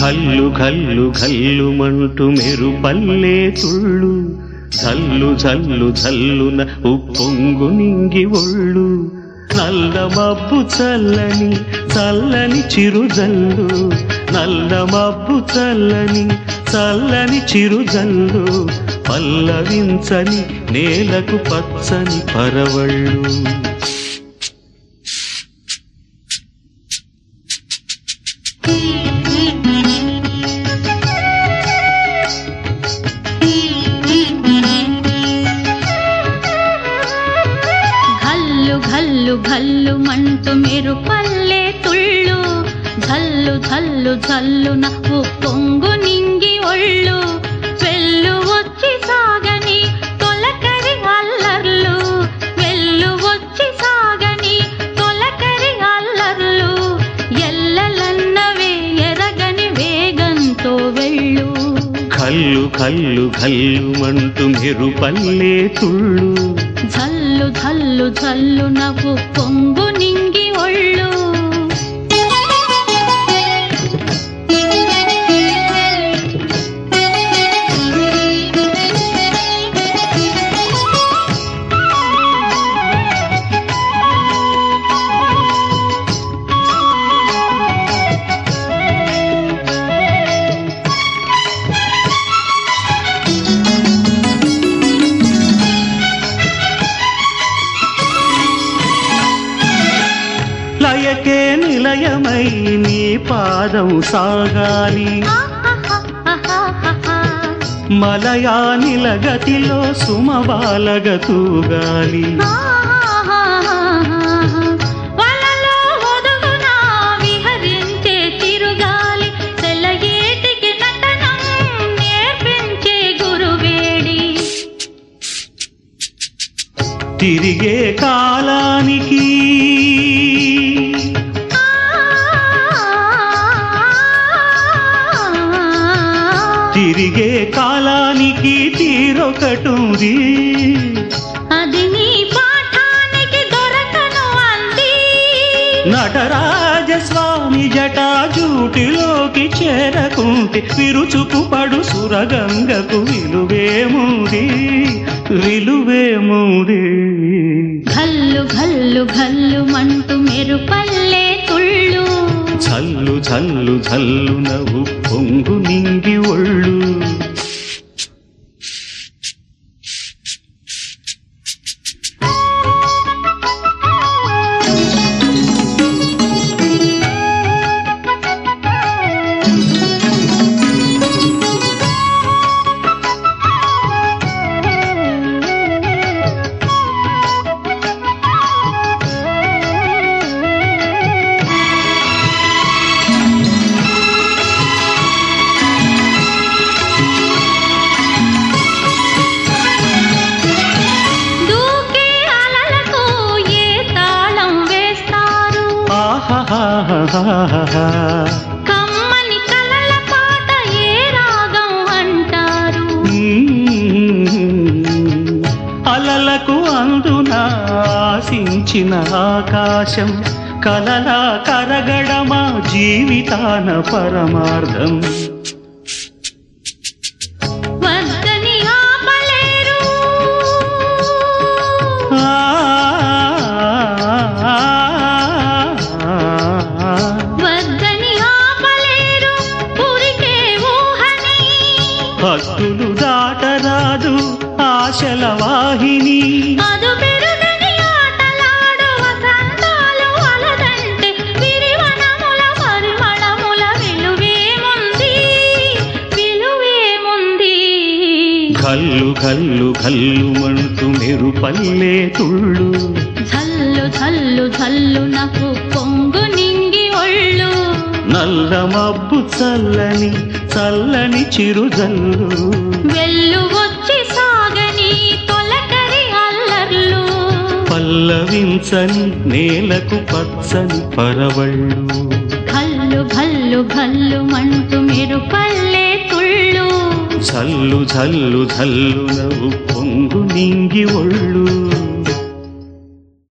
ఘల్లు ఘల్లు ఘల్లుమంటూ మెరుపల్లే తుళ్ళు జల్లు జల్లు జల్లున ఉప్పొంగు నింగి ఒళ్ళు. నల్ల మబ్బు చల్లని చల్లని చిరుజల్లు. నల్ల మబ్బు చల్లని చల్లని చిరుజల్లు. పల్లవించని నేలకు పచ్చని పరవళ్ళు. మంటూ మీరు పల్లె తుళ్ళు. ఝల్లు ఝల్లు ఝల్లున పొంగు నింగి ఒళ్ళు. వెళ్ళు వచ్చి సాగని తొలకరి అల్లర్లు. వెళ్ళు వచ్చి సాగని తొలకరి అల్లర్లు. ఎల్లలన్నవే ఎరగని వేగంతో వెళ్ళు. కల్లు కల్లు కల్లుమంటూ మెరుపల్లే తుళ్ళు. ఝల్లు ఝల్లు ఝల్లు నవ్వు పొంగు లయకే నిలయమై నీ పాదం సాగాలి. మలయా నిలగతిలో సుమబాలగ తూగాలి ఆహాహాహాహా. వలలో తిరిగే కాలానికి తీరొకటుంది. అది నీ పాఠానికి దొరకను అంది. నటరాజస్వామి జటాజూటిలోకి చేరకుంటే విరుచుకు పడు సురగంగకు విలువేముంది విలువేముంది. ఘల్లు ఘల్లు ఘల్లు మంటూ మెరుపల్లే చల్లు చల్లు చల్లు నవ్వు పొంగు నింగి ఒళ్ళు. కమ్మని కలల పాట ఏ రాగం అంటారు? అలలకు అందున ఆశించిన ఆకాశం కలలా కరగడమా జీవితాన పరమార్థం. భక్తులు దాటరాదు ఆశల వాహిని. కల్లు కల్లు కల్లు మంటూ మెరుపల్లే తుళ్ళు. ఝల్లు ఝల్లు ఝల్లు నాకు పొంగు నింగి ఒళ్ళు. నల్ల మబ్బు చల్లని చల్లని చిరుజల్లు. వెళ్ళు వచ్చి సాగని తొలకరి అల్లర్లు. పల్లవించని నేలకు పచ్చని పరవళ్ళు. ఘల్లు ఘల్లు మంటూ మీరు పల్లె తుళ్ళు. జల్లు జల్లు జల్లు నవ్వు పొంగు నింగి ఒళ్ళు.